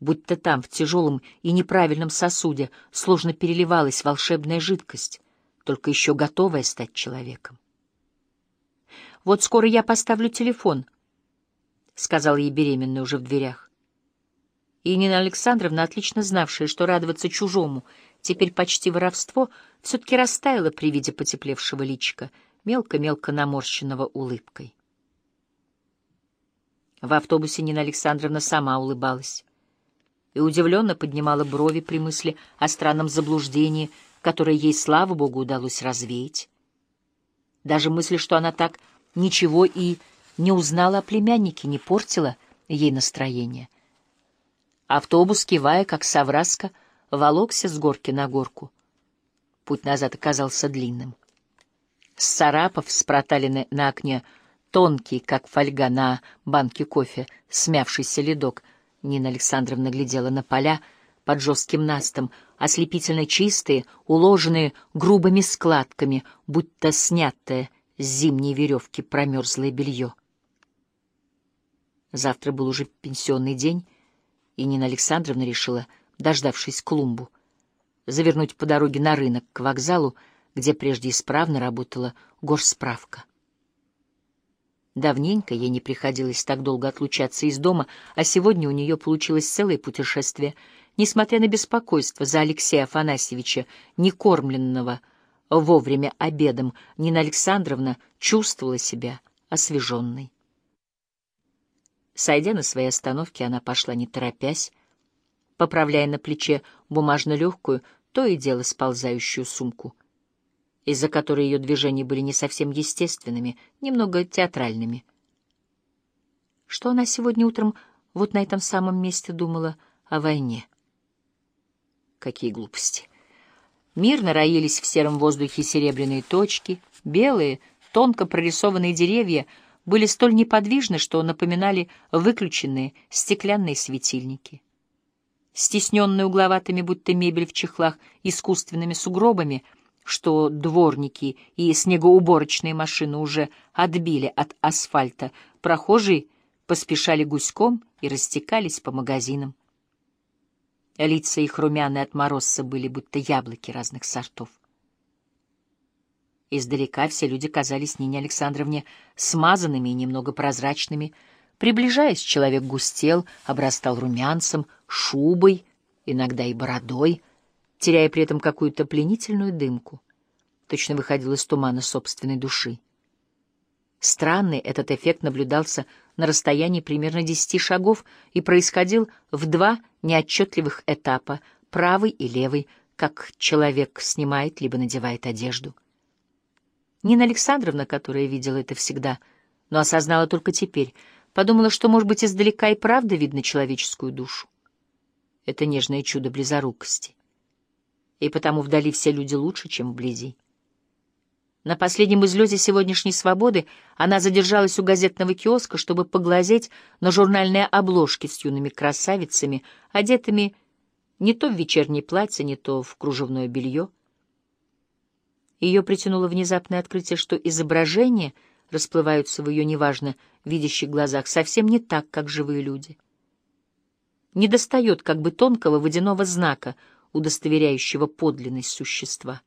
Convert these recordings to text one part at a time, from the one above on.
будто там, в тяжелом и неправильном сосуде, сложно переливалась волшебная жидкость, только еще готовая стать человеком. «Вот скоро я поставлю телефон», — сказала ей беременная уже в дверях. И Нина Александровна, отлично знавшая, что радоваться чужому, теперь почти воровство, все-таки растаяла при виде потеплевшего личика, мелко-мелко наморщенного улыбкой. В автобусе Нина Александровна сама улыбалась и удивленно поднимала брови при мысли о странном заблуждении, которое ей, слава богу, удалось развеять. Даже мысль, что она так ничего и не узнала о племяннике, не портила ей настроение. Автобус, кивая, как совраска, волокся с горки на горку. Путь назад оказался длинным. С царапов с проталины на окне тонкий, как фольга на банке кофе, смявшийся ледок — Нина Александровна глядела на поля под жестким настом, ослепительно чистые, уложенные грубыми складками, будто снятое с зимней веревки промерзлое белье. Завтра был уже пенсионный день, и Нина Александровна решила, дождавшись клумбу, завернуть по дороге на рынок к вокзалу, где прежде исправно работала горсправка. Давненько ей не приходилось так долго отлучаться из дома, а сегодня у нее получилось целое путешествие. Несмотря на беспокойство за Алексея Афанасьевича, не кормленного вовремя обедом, Нина Александровна чувствовала себя освеженной. Сойдя на своей остановке, она пошла не торопясь, поправляя на плече бумажно-легкую, то и дело сползающую сумку — из-за которой ее движения были не совсем естественными, немного театральными. Что она сегодня утром вот на этом самом месте думала о войне? Какие глупости! Мирно роились в сером воздухе серебряные точки, белые, тонко прорисованные деревья были столь неподвижны, что напоминали выключенные стеклянные светильники. Стесненные угловатыми, будто мебель в чехлах, искусственными сугробами — что дворники и снегоуборочные машины уже отбили от асфальта, прохожие поспешали гуськом и растекались по магазинам. Лица их румяные от морозца были будто яблоки разных сортов. Издалека все люди казались Нине Александровне смазанными и немного прозрачными. Приближаясь, человек густел, обрастал румянцем, шубой, иногда и бородой — теряя при этом какую-то пленительную дымку. Точно выходил из тумана собственной души. Странный этот эффект наблюдался на расстоянии примерно десяти шагов и происходил в два неотчетливых этапа, правый и левый, как человек снимает либо надевает одежду. Нина Александровна, которая видела это всегда, но осознала только теперь, подумала, что, может быть, издалека и правда видно человеческую душу. Это нежное чудо близорукости и потому вдали все люди лучше, чем вблизи. На последнем излете сегодняшней свободы она задержалась у газетного киоска, чтобы поглазеть на журнальные обложки с юными красавицами, одетыми не то в вечернее платье, не то в кружевное белье. Ее притянуло внезапное открытие, что изображения расплываются в ее неважно видящих глазах совсем не так, как живые люди. Недостает как бы тонкого водяного знака — удостоверяющего подлинность существа.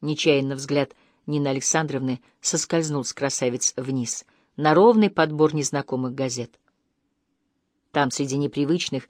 Нечаянно взгляд Нины Александровны соскользнул с красавиц вниз, на ровный подбор незнакомых газет. Там, среди непривычных,